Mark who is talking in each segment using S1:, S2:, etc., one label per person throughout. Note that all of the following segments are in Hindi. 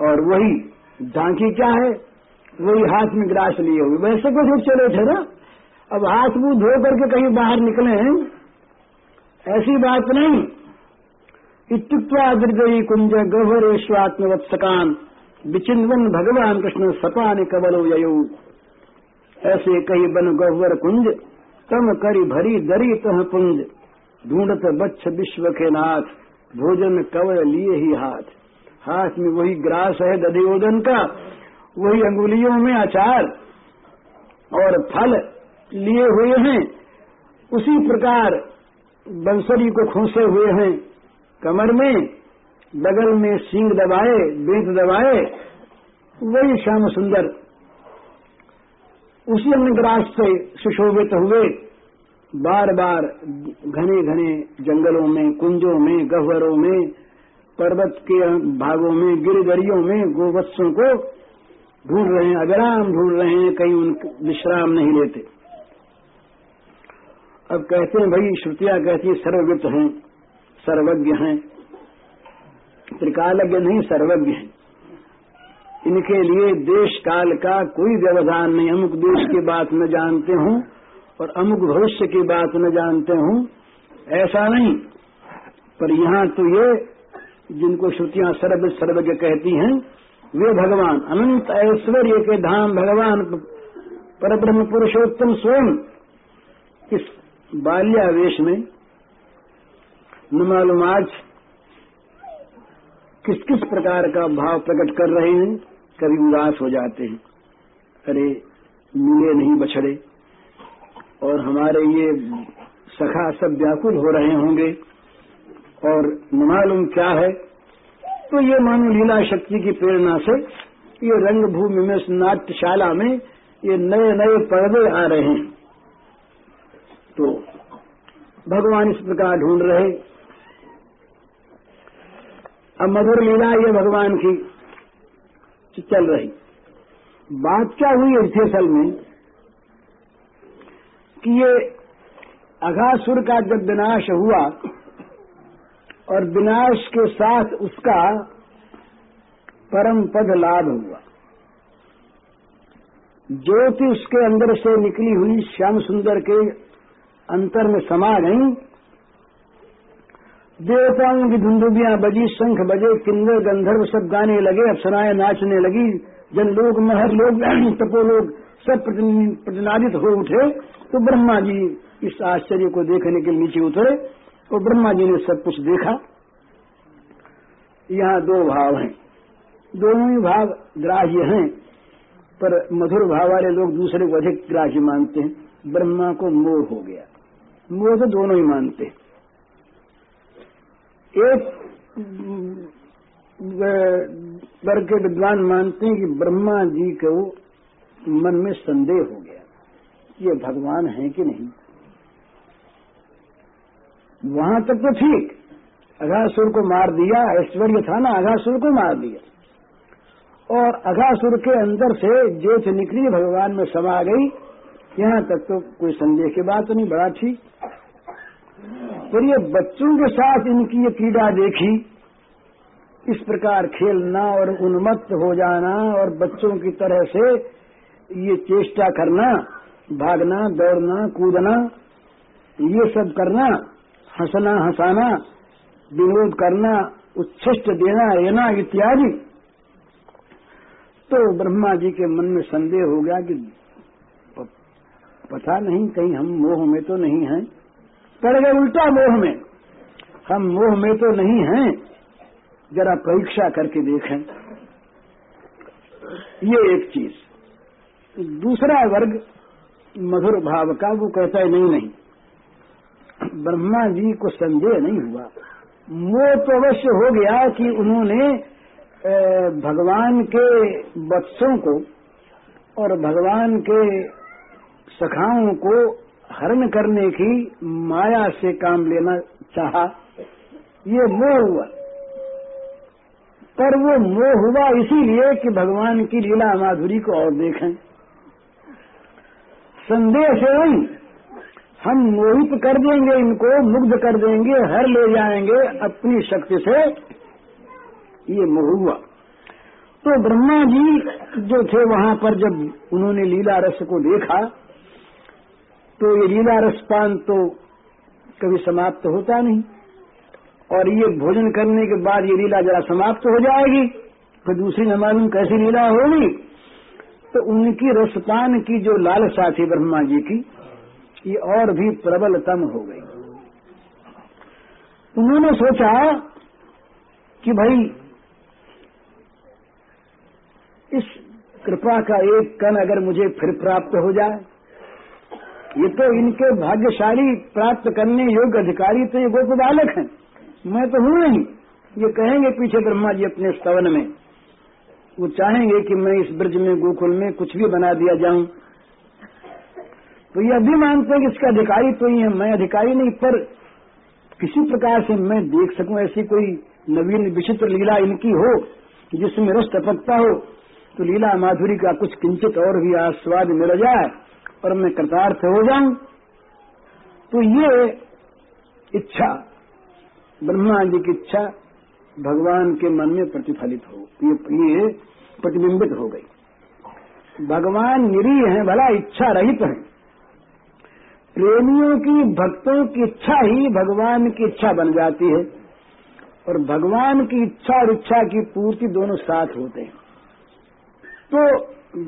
S1: और वही झांकी क्या है? वही हाथ में ग्रास लिए हुए। वैसे कुछ चले थे ना। अब हाथ मुँह धो करके कहीं बाहर निकले हैं। ऐसी बात नहीं। इतुक्वा दुर्गई कुंज गहरेश्वात्मवत्सकान विचिन्वन भगवान कृष्ण सपान कबलो ययु। ऐसे कही बन गहवर कुंज, तम करी भरी दरी तह पुंज। ढूंढत बच्छ विश्व के नाथ, भोजन कवय लिए ही हाथ। हाथ में वही ग्रास है दधियोदन का, वही अंगुलियों में अचार और फल लिए हुए हैं। उसी प्रकार बंसरी को खोसे हुए हैं, कमर में, बगल में सींग दबाए, बेत दबाए, वही श्याम सुंदर। उसी अंगराज से सुशोभित हुए बार बार घने घने जंगलों में, कुंजों में, गहवरों में पर्वत के भागों में, गिरगरियों में गोवत्सों को ढूंढ रहे हैं अविराम ढूंढ रहे हैं, कहीं उन विश्राम नहीं लेते। अब कहते हैं, भाई, श्रुतियाँ कहती सर्ववित हैं, सर्वज्ञ हैं। त्रिकालज्ञ नहीं, सर्वज्ञ हैं। इनके लिए देश काल का कोई व्यवधान नहीं। अमुक देश की बात न जानते हूँ, और अमुक भविष्य की बात न जानते हूँ, ऐसा नहीं। पर यहाँ तो ये जिनको श्रुतियाँ सर्व सर्वज्ञ कहती हैं, वे भगवान। अनंत ऐश्वर्य के धाम भगवान, परब्रह्म पुरुषोत्तम स्वयं। इस बाल्यावेश में न मालूम आज किस किस प्रकार का भाव प्रकट कर रहे हैं, कभी उदास हो जाते हैं। अरे, मिले नहीं बछड़े। और हमारे ये सखा सब व्याकुल हो रहे होंगे। और मालूम क्या है? तो ये मानो लीला शक्ति की प्रेरणा से ये रंगभूमि में नाट्यशाला में ये नए नए पर्दे आ रहे हैं। तो भगवान इस प्रकार ढूंढ रहे। अब मधुर लीला ये भगवान की चल रही। बात क्या हुई इस असल में? कि ये अघासुर का जब विनाश हुआ और विनाश के साथ उसका परम पद लाभ हुआ। ज्योति उसके अंदर से निकली हुई श्याम सुंदर के अंतर में समा गई। देवताओं की धुंधुबियाँ बजी, शंख बजे, किन्नर, गंधर्व सब गाने लगे, अप्सराएँ नाचने लगी जन लोग महर लोग तपो लोग सब प्रतिनादित हो उठे। तो ब्रह्मा जी इस आश्चर्य को देखने के नीचे उतरे। और ब्रह्मा जी ने सब कुछ देखा। यहाँ दो भाव हैं। दोनों ही भाव ग्राह्य हैं, पर मधुर भाव वाले लोग दूसरे को अधिक ग्राह्य मानते हैं। ब्रह्मा को मोह हो गया। मोह तो दोनों ही मानते हैं। एक वर्ग के विद्वान मानते हैं कि ब्रह्मा जी को मन में संदेह हो गया। ये भगवान है कि नहीं? वहाँ तक तो ठीक। अघासुर को मार दिया, ऐश्वर्य था ना, अघासुर को मार दिया। और अघासुर के अंदर से ज्योत निकली, भगवान में समा गई। यहाँ तक तो कोई संदेह की बात नहीं, बड़ा ठीक। पर ये बच्चों के साथ इनकी ये पीड़ा देखी। इस प्रकार खेलना और उन्मत्त हो जाना और बच्चों की तरह से ये चेष्टा करना, भागना, दौड़ना, कूदना, ये सब करना हंसना, हंसाना, विरोध करना उच्छिष्ट देना, लेना इत्यादि। तो ब्रह्मा जी के मन में संदेह हो गया कि पता नहीं, कहीं हम मोह में तो नहीं हैं। पड़ गए उल्टा मोह में। हम मोह में तो नहीं हैं, जरा परीक्षा करके देखें। ये एक चीज़। दूसरा वर्ग मधुर भाव का, वो कहता है, नहीं नहीं। ब्रह्मा जी को संदेह नहीं हुआ। मोह तो अवश्य हो गया कि उन्होंने भगवान के बच्चों को और भगवान के सखाओं को हरण करने की माया से काम लेना चाहा। ये मोह हुआ। पर वो मोह हुआ इसीलिए कि भगवान की लीला माधुरी को और देखें। संदेह से नहीं हम मोहित कर देंगे इनको, मुग्ध कर देंगे, हर ले जाएँगे अपनी शक्ति से। ये मोह हुआ। तो ब्रह्मा जी जो थे वहाँ पर जब उन्होंने लीला रस को देखा तो ये लीला रसपान तो कभी समाप्त होता नहीं। और ये भोजन करने के बाद ये लीला जरा समाप्त हो जाएगी फिर तो दूसरी न मालूम कैसी लीला होगी? तो उनकी रसपान की जो लालसा थी ब्रह्मा जी की ये और भी प्रबलतम हो गई। उन्होंने सोचा कि भाई, इस कृपा का एक कण अगर मुझे फिर प्राप्त हो जाए, ये तो इनके भाग्यशाली प्राप्त करने योग्य अधिकारी तो ये गोप बालक हैं। मैं तो हूँ नहीं। ये कहेंगे पीछे ब्रह्मा जी अपने स्तवन में, वो चाहेंगे कि मैं इस ब्रज में, गोकुल में कुछ भी बना दिया जाऊँ। तो ये अभी मानते हैं कि इसका अधिकारी तो ही है मैं अधिकारी नहीं पर किसी प्रकार से मैं देख सकूँ ऐसी कोई नवीन विचित्र लीला इनकी हो जिसमें रस टपकता हो तो लीला माधुरी का कुछ किंचित और भी आस्वाद मिल जाए और मैं कृतार्थ हो जाऊँ। तो ये इच्छा ब्रह्मा जी की इच्छा भगवान के मन में प्रतिफलित हो ये, ये प्रतिबिंबित हो गई। भगवान निरीह है भला इच्छा रहित है। प्रेमियों की, भक्तों की इच्छा ही भगवान की इच्छा बन जाती है। और भगवान की इच्छा और इच्छा की पूर्ति दोनों साथ होते हैं। तो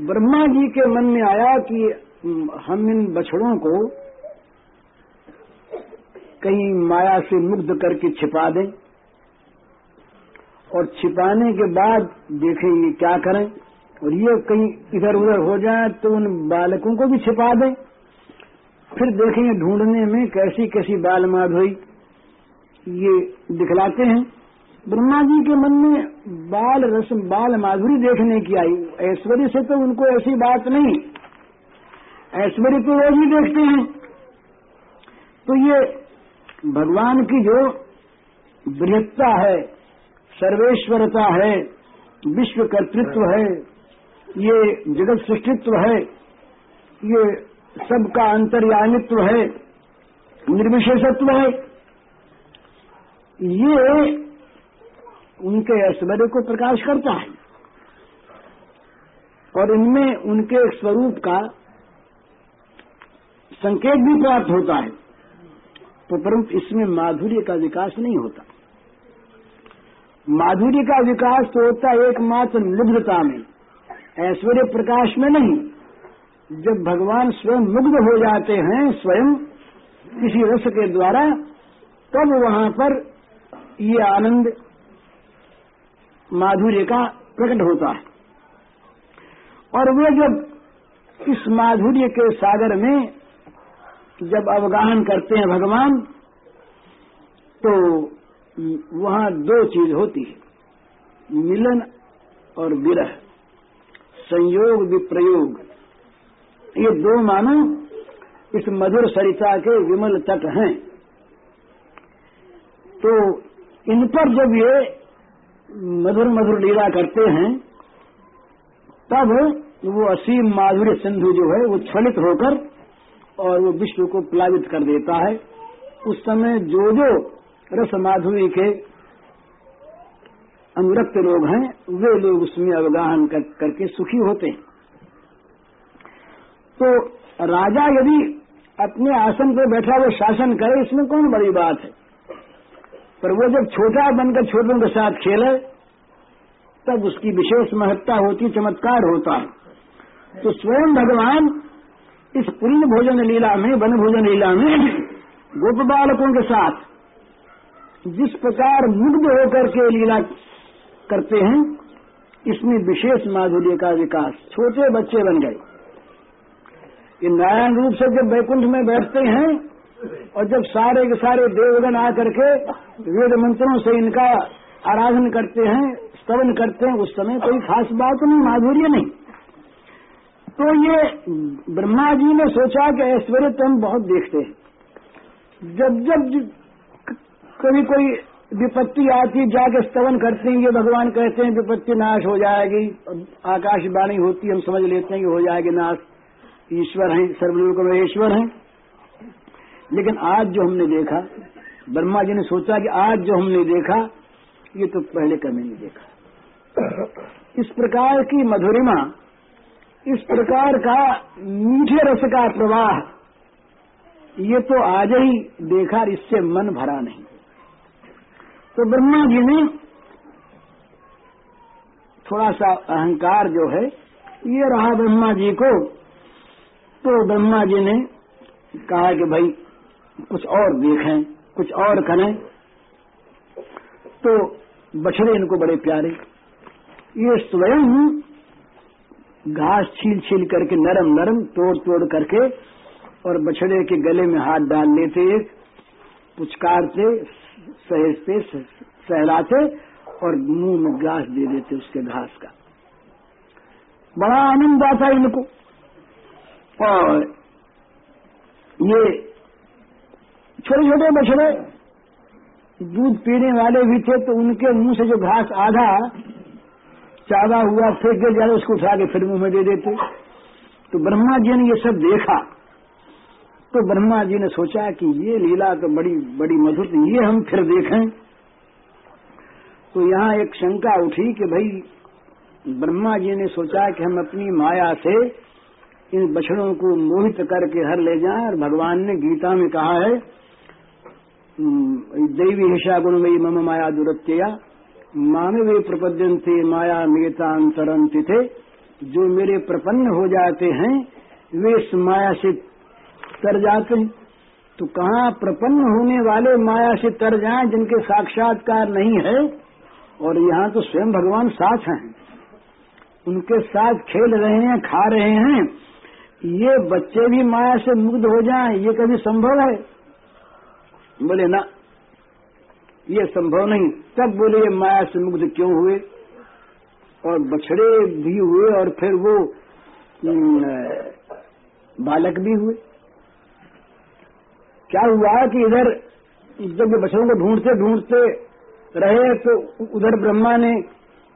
S1: ब्रह्मा जी के मन में आया कि हम इन बछड़ों को कहीं माया से मुग्ध करके छिपा दें और छिपाने के बाद देखें ये क्या करें। और ये कहीं इधर उधर हो जाए तो उन बालकों को भी छिपा दें। फिर देखेंगे ढूँढने में कैसी कैसी बाल माधुरी ये दिखलाते हैं। ब्रह्मा जी के मन में बाल रस, बाल माधुरी देखने की आई। ऐश्वर्य से तो उनको ऐसी बात नहीं। ऐश्वर्य तो वो भी देखते हैं। तो ये भगवान की जो बृहत्ता है, सर्वेश्वरता है विश्व कर्तृत्व है, ये जगत सृष्टित्व है, ये सबका अंतर्यामित्व है, निर्विशेषत्व है। ये उनके ऐश्वर्य को प्रकाश करता है और इनमें उनके स्वरूप का संकेत भी प्राप्त होता है। तो परंतु इसमें माधुर्य का विकास नहीं होता। माधुर्य का विकास तो होता है एकमात्र मुग्धता में, ऐश्वर्य प्रकाश में नहीं। जब भगवान स्वयं मुग्ध हो जाते हैं, स्वयं किसी रस के द्वारा, तब वहाँ पर ये आनंद माधुर्य का प्रकट होता है। और वे जब इस माधुर्य के सागर में जब अवगाहन करते हैं भगवान तो वहाँ दो चीज़ होती है, मिलन और विरह। संयोग विप्रयोग। ये दो मानो इस मधुर सरिता के विमल तट हैं। तो इन पर जब ये मधुर मधुर लीला करते हैं तब वो असीम माधुर्य सिंधु जो है वो छलित होकर और वो विश्व को प्लावित कर देता है। उस समय जो जो रस माधुरी के अनुरक्त लोग हैं वे लोग उसमें अवगाहन कर, करके सुखी होते हैं। तो राजा यदि अपने आसन पर बैठा वो शासन करे, इसमें कौन बड़ी बात है? पर वो जब छोटा बनकर छोटों के साथ खेले, तब उसकी विशेष महत्ता होती, चमत्कार होता है। तो स्वयं भगवान इस पूर्ण भोजन लीला में, वन भोजन लीला में, गोप बालकों के साथ जिस प्रकार मुग्ध होकर के लीला करते हैं, इसमें विशेष माधुर्य का विकास। छोटे बच्चे बन गए। ये नारायण रूप से जब वैकुंठ में बैठते हैं, और जब सारे के सारे देवगण आकर के वेद मंत्रों से इनका आराधन करते हैं, स्तवन करते हैं, उस समय कोई खास बात नहीं, माधुर्य नहीं। तो ये ब्रह्मा जी ने सोचा कि ऐश्वर्य तो हम बहुत देखते हैं। जब जब कभी कोई विपत्ति आती, जाके स्तवन करते हैं, ये भगवान कहते हैं, विपत्ति नाश हो जाएगी, आकाशवाणी होती, हम समझ लेते हैं कि हो जाएगी नाश। ईश्वर हैं, सर्वलोक में ईश्वर हैं। लेकिन आज जो हमने देखा, ब्रह्मा जी ने सोचा कि आज जो हमने देखा, ये तो पहले कभी नहीं देखा। इस प्रकार की मधुरिमा, इस प्रकार का मीठे रस का प्रवाह, ये तो आज ही देखा इससे मन भरा नहीं। तो ब्रह्मा जी ने थोड़ा सा अहंकार जो है, ये रहा ब्रह्मा जी को तो ब्रह्मा जी ने कहा कि भाई, कुछ और देखें, कुछ और करें। तो बछड़े इनको बड़े प्यारे। ये स्वयं घास छील छील करके नरम नरम तोड़ तोड़ करके, और बछड़े के गले में हाथ डाल लेते एक पुचकारते, सहेजते, सहलाते, और मुँह में घास दे देते उसके घास का। बड़ा आनंद आता इनको। और ये छोटे छोटे बछड़े दूध पीने वाले भी थे तो उनके मुँह से जो घास आधा चावा हुआ, फेंक के जाए उसको उठा के फिर मुँह में दे देते। तो ब्रह्मा जी ने ये सब देखा। तो ब्रह्मा जी ने सोचा कि ये लीला तो बड़ी बड़ी मधुर ये हम फिर देखें। तो यहाँ एक शंका उठी कि भाई, ब्रह्मा जी ने सोचा कि हम अपनी माया से इन बछड़ों को मोहित करके हर ले जाए और भगवान ने गीता में कहा है दैवी हिषा गुणमयी मम माया दुरत्या मामे वे प्रपद्यंते माया मेता अंतरंत थे। जो मेरे प्रपन्न हो जाते हैं, वे इस माया से तर जाते हैं। तो कहाँ प्रपन्न होने वाले माया से तर जाएँ, जिनके साक्षात्कार नहीं है? और यहाँ तो स्वयं भगवान साथ हैं। उनके साथ खेल रहे हैं, खा रहे हैं। ये बच्चे भी माया से मुक्त हो जाएँ, ये कभी संभव है? बोले, ना, ये संभव नहीं। तब बोले, ये माया से मुक्त क्यों हुए? और बछड़े भी हुए और फिर वो बालक भी हुए। क्या हुआ कि इधर जब ये बछड़ों को ढूंढते ढूंढते रहे तो उधर ब्रह्मा ने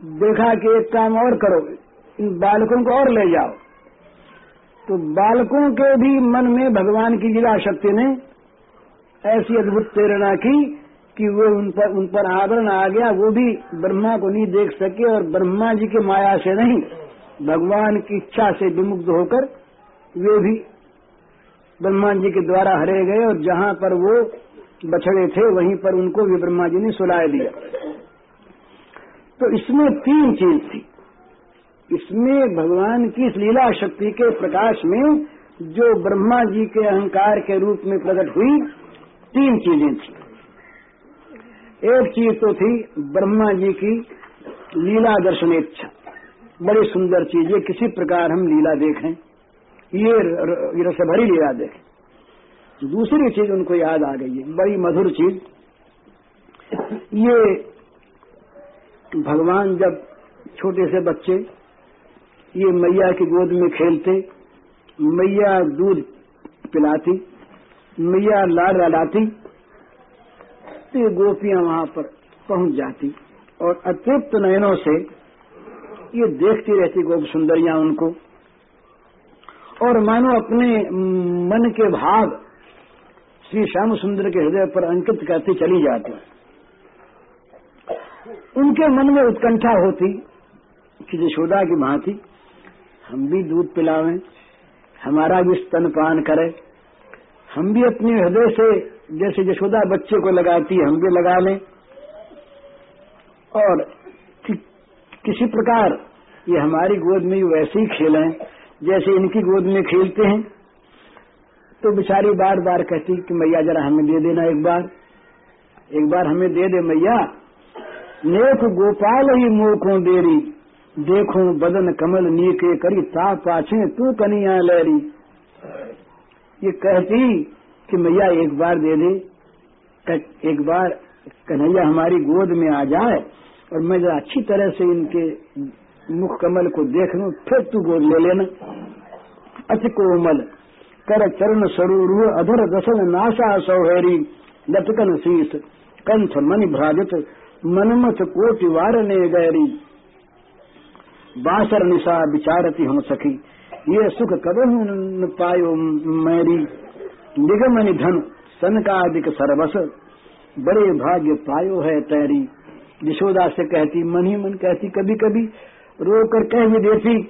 S1: देखा कि एक काम और करो, इन बालकों को और ले जाओ। तो बालकों के भी मन में भगवान की लीला शक्ति ने ऐसी अद्भुत प्रेरणा की कि वो उन पर उन पर आवरण आ गया, वो भी ब्रह्मा को नहीं देख सके और ब्रह्मा जी के माया से नहीं, भगवान की इच्छा से विमुग्ध होकर वे भी ब्रह्मा जी के द्वारा हरे गए और जहाँ पर वो बछड़े थे, वहीं पर उनको भी ब्रह्मा जी ने सुलाए दिया। तो इसमें तीन चीज़ थी। इसमें भगवान की इस लीला शक्ति के प्रकाश में जो ब्रह्मा जी के अहंकार के रूप में प्रकट हुई, तीन चीज़ें थी। एक चीज़ तो थी ब्रह्मा जी की लीला दर्शनेच्छा। बड़ी सुंदर चीज़ है किसी प्रकार हम लीला देखें ये रस भरी लीला देखें। दूसरी चीज़ उनको याद आ गई है, बड़ी मधुर चीज़। ये भगवान जब छोटे से बच्चे ये मैया की गोद में खेलते, मैया दूध पिलाती, मैया लाल लाती तो ये गोपियाँ वहाँ पर पहुँच जाती और अतृप्त नयनों से ये देखती रहती गोप सुंदरियाँ उनको। और मानो अपने मन के भाव श्री श्याम सुंदर के हृदय पर अंकित करती चली जाती। उनके मन में उत्कंठा होती कि यशोदा की भांति हम भी दूध पिलावें हमारा भी स्तनपान करे। हम भी अपने हृदय से जैसे यशोदा बच्चे को लगाती हम भी लगा लें। और कि, किसी प्रकार ये हमारी गोद में वैसे ही खेलें जैसे इनकी गोद में खेलते हैं। तो बेचारी बार बार कहती कि मैया जरा हमें दे देना एक बार। एक बार हमें दे दे मैया। नेक गोपाल ही मोखों देरी। देखो बदन कमल नीके करी ता पाछे, तू कनिया लहरी। ये कहती कि मैया, एक बार दे दे एक बार कन्हैया हमारी गोद में आ जाए और मैं जरा अच्छी तरह से इनके मुख कमल को देख लू, फिर तू गोद ले लेना। अति कोमल, कर चरण सरूर अधर दसन नाशा सौहेरी, लटकन शीस कंठ मनि भ्राजत, मनमथ कोटि वार ने गैरी। बासर निशा विचारती हम सखी। ये सुख कदम न पायो मैरी। निगम निधन सन का अधिक सरबस बड़े भाग्य पायो है तैरी। यशोदा से कहती, मन ही मन कहती कभी कभी रो कर कह भी देती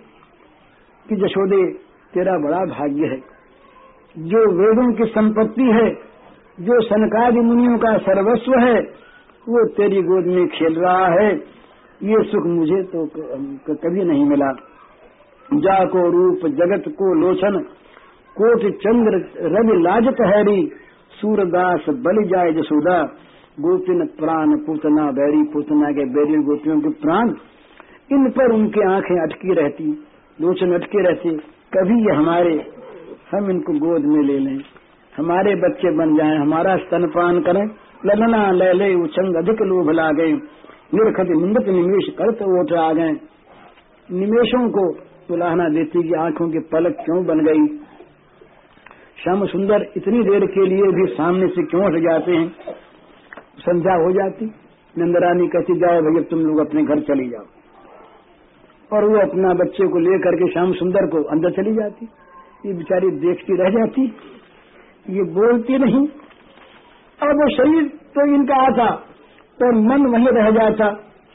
S1: कि यशोदे, तेरा बड़ा भाग्य है। जो वेदों की संपत्ति है, जो सनकादि मुनियों का सर्वस्व है, वो तेरी गोद में खेल रहा है। ये सुख मुझे तो कभी नहीं मिला। जा को रूप जगत को लोचन, कोट चंद्र रवि लाजत हैरी सूरदास बलि जाय जसोदा। गोपिन प्राण पूतना बैरी पूतना के बैरी गोपियों के प्राण। इन पर उनकी आँखें अटकी रहती, लोचन अटके रहते। कभी ये हमारे, हम इनको गोद में ले लें। हमारे बच्चे बन जाएँ, हमारा स्तनपान करें। ललना ले ले उचंग अधिक लोभ ला गए निरखत निंदत निमेश करत ओट आ गए। निमेशों को तुलाहना देती कि आँखों की पलक क्यों बन गई? श्याम सुंदर इतनी देर के लिए भी सामने से क्यों हट जाते हैं? संध्या हो जाती। नंदरानी कहती, जाओ भैया, तुम लोग अपने घर चली जाओ। और वो अपना बच्चे को लेकर के श्याम सुंदर को अंदर चली जाती। ये बेचारी देखती रह जाती। ये बोलती नहीं। अब वो शरीर तो इनका आता और मन वहीं रह जाता।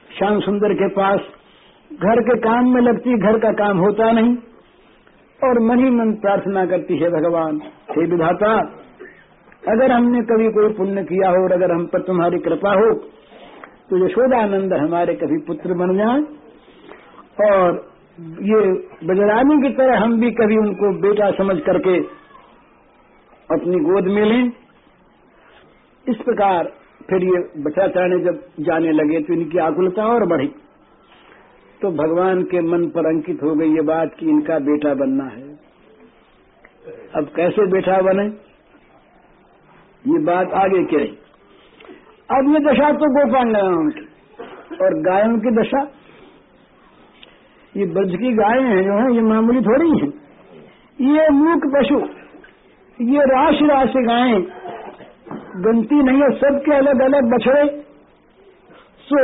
S1: श्याम सुंदर के पास घर के काम में लगती, घर का काम होता नहीं। और मन ही मन प्रार्थना करती, है भगवान, हे विधाता, अगर हमने कभी कोई पुण्य किया हो और अगर हम पर तुम्हारी कृपा हो तो यशोदानंद हमारे कभी पुत्र बन जाए। और ये बजरानी की तरह हम भी कभी उनको बेटा समझ करके अपनी गोद में लें। इस प्रकार फिर ये बचा चढ़ने जब जाने लगे तो इनकी आकुलता और बढ़ी। तो भगवान के मन पर अंकित हो गई ये बात कि इनका बेटा बनना है। अब कैसे बेटा बने? ये बात आगे की रही। अब ये दशा तो गोपांगनाओं की और गायों की दशा। ये ब्रज की गायें हैं जो है, ये मामूली थोड़ी हैं। ये मूक पशु, ये राशि राशि गायें गनती नहीं है, सबके अलग अलग बछड़े। सो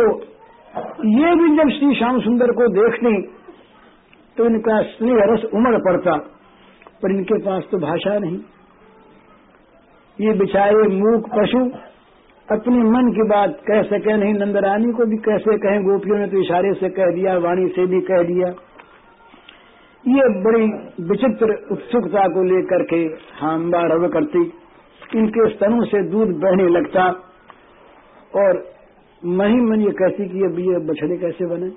S1: ये भी जब श्री श्याम सुंदर को देखती तो इनका स्नेह रस उमड़ पड़ता, पर इनके पास तो भाषा नहीं। ये बेचारे मूक पशु, अपने मन की बात कह सके नहीं, नंदरानी को भी कैसे कहें, गोपियों ने तो इशारे से कह दिया, वाणी से भी कह दिया। ये बड़ी विचित्र उत्सुकता को लेकर के हाम्बा रव करती। इनके स्तनों से दूध बहने लगता और मही मन ये कहती कि अब ये बछड़े कैसे बने?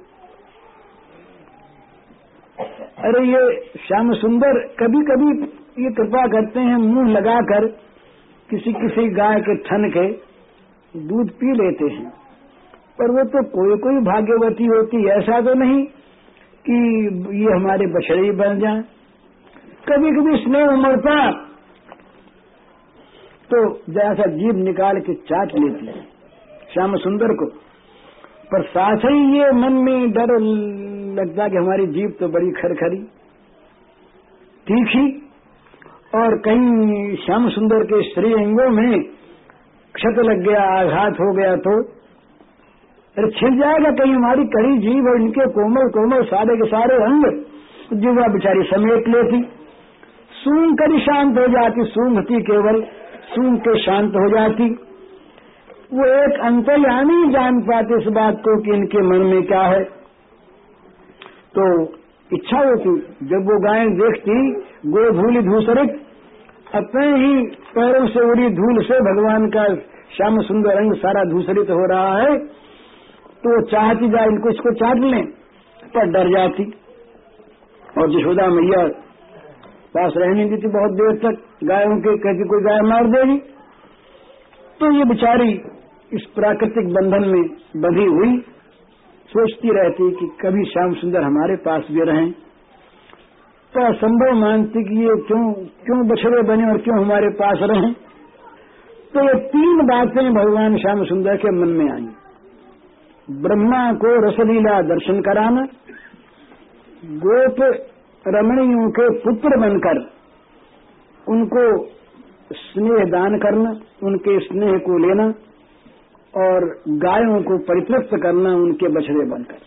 S1: अरे ये श्याम सुंदर कभी कभी ये कृपा करते हैं मुँह लगाकर किसी किसी गाय के थन के दूध पी लेते हैं। पर वो तो कोई कोई भाग्यवती होती, ऐसा तो नहीं कि ये हमारे बछड़े ही बन जाए। कभी कभी स्नेह उमड़ता तो जरा सा जीव निकाल के चाट लेती है, श्याम सुंदर को। पर साथ ही ये मन में डर लगता कि हमारी जीव तो बड़ी खरखरी, तीखी, और कहीं श्याम सुंदर के स्त्री अंगों में क्षत लग गया, आघात हो गया तो अरे छिल जाएगा कहीं हमारी कड़ी जीव और इनके कोमल कोमल सारे के सारे अंग, जीवा बिचारी समेट लेती। सूंघ कर शांत हो जाती, सूंघती केवल। सूंघ के शांत हो जाती। वो एक अंतर्यामी जान पाते इस बात को कि इनके मन में क्या है। तो इच्छा होती, जब वो गाय देखती गो धूली धूसरित, अपने ही पैरों से उड़ी धूल से भगवान का श्याम सुंदर रंग सारा धूसरित हो रहा है तो वो चाहती जाए इनको इसको चाट लें, पर डर जाती। और जशोदा मैया पास रहने दी थी बहुत देर तक गायों के कहती कोई गाय मार देगी। तो ये बेचारी इस प्राकृतिक बंधन में बंधी हुई, सोचती रहती कि कभी श्याम सुंदर हमारे पास भी रहें। तो असंभव मानती कि ये क्यों क्यों बछड़े बने और क्यों हमारे पास रहें। तो ये तीन बातें भगवान श्याम सुंदर के मन में आई। ब्रह्मा को रसलीला दर्शन कराना, गोप रमणियों के पुत्र बनकर उनको स्नेह दान करना, उनके स्नेह को लेना और गायों को परितृप्त करना, उनके बछड़े बनकर।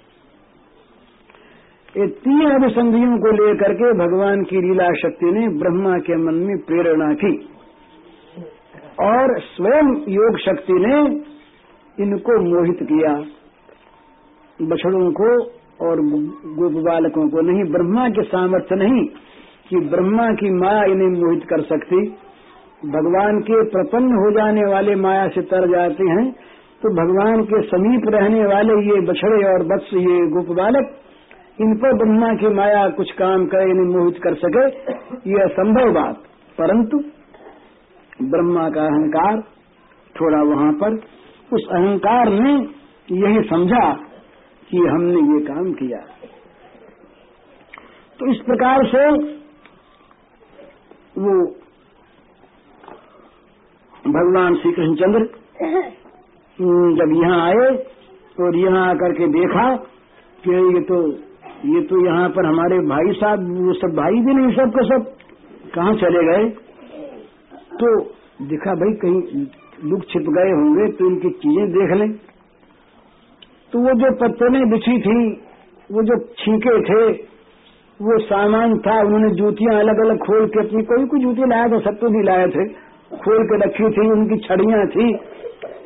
S1: ये तीन अभिसंधियों को लेकर के भगवान की लीला शक्ति ने ब्रह्मा के मन में प्रेरणा की और स्वयं योग शक्ति ने इनको मोहित किया। बछड़ों को और गोप बालकों को नहीं, ब्रह्मा के सामर्थ्य नहीं कि ब्रह्मा की माया इन्हें मोहित कर सकती। भगवान के प्रपन्न हो जाने वाले माया से तर जाते हैं तो भगवान के समीप रहने वाले ये बछड़े और बत्स, ये गोप बालक, इन पर ब्रह्मा की माया कुछ काम करे, इन्हें मोहित कर सके, ये असंभव बात। परंतु ब्रह्मा का अहंकार थोड़ा वहाँ पर, उस अहंकार ने यही समझा कि हमने ये काम किया। तो इस प्रकार से वो भगवान श्री कृष्णचंद्र जब यहाँ आए और यहाँ आकर के देखा कि ये तो ये तो यहाँ पर हमारे भाई साहब, वो सब भाई भी नहीं सब के सब कहाँ चले गए? तो देखा भाई कहीं लुक छिप गए होंगे तो इनकी चीज़ें देख लें। तो वो जो पत्तने बिछी थी, वो जो छीके थे, वो सामान था, उन्होंने जूतियाँ अलग अलग खोल के अपनी, कोई कोई जूती लाया था, सब तो भी लाए थे, खोल के रखी थी, उनकी छड़ियाँ थी,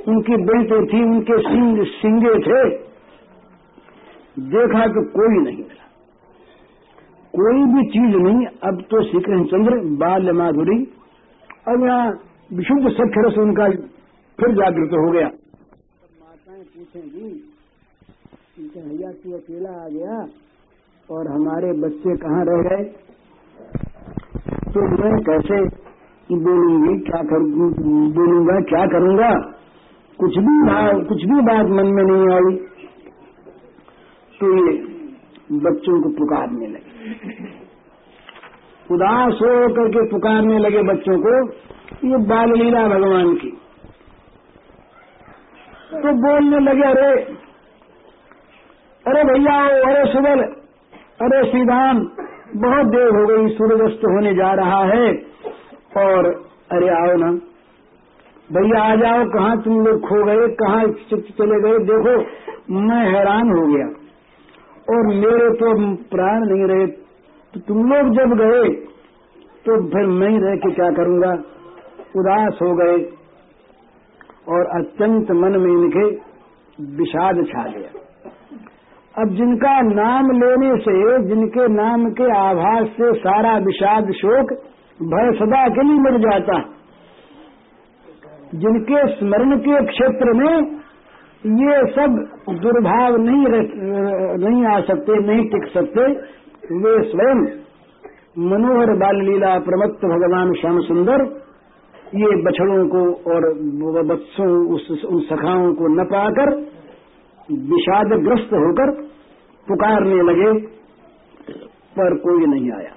S1: उनकी बेटे थी, उनके सिंग, सिंगे थे। देखा तो कोई नहीं मिला। कोई भी चीज़ नहीं, अब तो श्री कृष्णचंद्र बाल माधुरी, अब यहाँ विशुद्ध सख्य रस उनका फिर जागृत हो गया। माताएँ पूछेंगी भैया, तू अकेला आ गया और हमारे बच्चे कहाँ रह गए? तो मैं कैसे बोलूँगी, क्या बोलूँगा, क्या करूँगा? कुछ भी कुछ भी बात मन में नहीं आई। तो ये बच्चों को पुकारने लगे। उदास हो करके पुकारने लगे बच्चों को, ये बाल लीला भगवान की। तो बोलने लगे, अरे अरे भैया, अरे सुबल अरे श्रीराम, बहुत देर हो गई, सूर्यास्त होने जा रहा है। और अरे आओ ना। भैया, आ जाओ, कहाँ तुम लोग खो गए, कहाँ चले गए? देखो, मैं हैरान हो गया। और मेरे तो प्राण नहीं रहे। तो तुम लोग जब गए तो फिर मैं रह के क्या करूँगा? उदास हो गए। और अत्यंत मन में इनके विषाद छा गया। अब जिनका नाम लेने से जिनके नाम के आभास से सारा विषाद शोक भय सदा के लिए मिट जाता। जिनके स्मरण के क्षेत्र में ये सब दुर्भाव नहीं रह, नहीं आ सकते नहीं टिक सकते वे स्वयं मनोहर बाल लीला प्रमत्त भगवान श्याम सुंदर ये बछड़ों को और बच्चों उस उन सखाओं को न पाकर विषादग्रस्त होकर पुकारने लगे, पर कोई नहीं आया।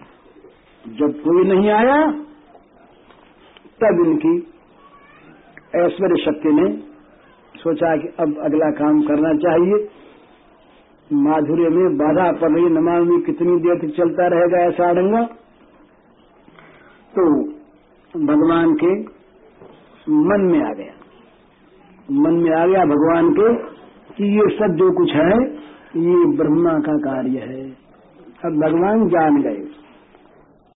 S1: जब कोई नहीं आया, तब इनकी ऐश्वर्य शक्ति ने सोचा कि अब अगला काम करना चाहिए। माधुर्य में बाधा पड़ रही नमामि कितनी देर तक चलता रहेगा ऐसा अड़ंगा। तो भगवान के मन में आ गया। मन में आ गया भगवान के कि ये सब जो कुछ है, ये ब्रह्मा का कार्य है। अब भगवान जान गए।